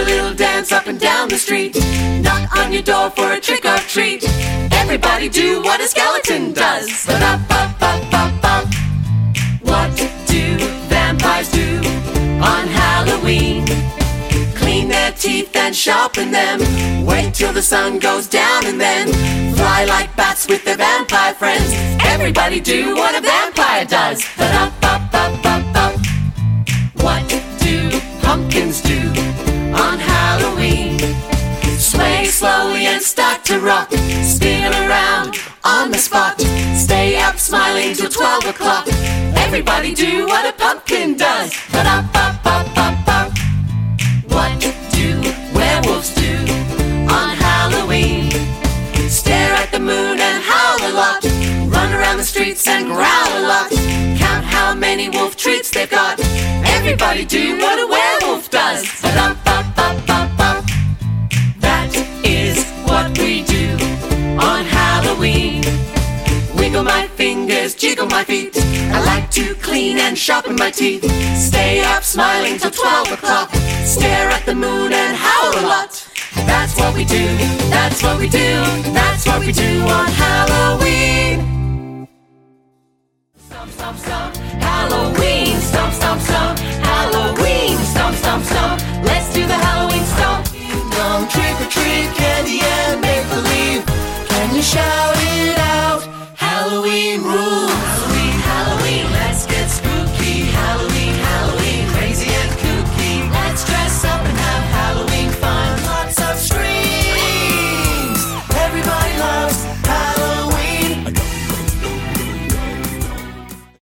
a little dance up and down the street. Knock on your door for a trick or treat. Everybody do what a skeleton does. What do vampires do on Halloween? Clean their teeth and sharpen them. Wait till the sun goes down and then fly like bats with their vampire friends. Everybody do what a vampire does. Ba-da-ba-ba-ba-ba. Rock. Spin around on the spot. Stay up smiling till 12 o'clock. Everybody do what a pumpkin does. Ba-da-ba-ba-ba-ba. What do werewolves do on Halloween? Stare at the moon and howl a lot. Run around the streets and growl a lot. Count how many wolf treats they've got. Everybody do what a werewolf does. Ba-da-ba-ba-ba-ba. Jiggle my fingers, jiggle my feet. I like to clean and sharpen my teeth. Stay up smiling till 12 o'clock. Stare at the moon and howl a lot. That's what we do, that's what we do, that's what we do on Halloween. Stomp, stomp, stomp, Halloween, stomp, stomp, stomp, Halloween, stomp, stomp, stomp. Let's do the Halloween stomp. Trick or treat, candy and make believe. Can you shout?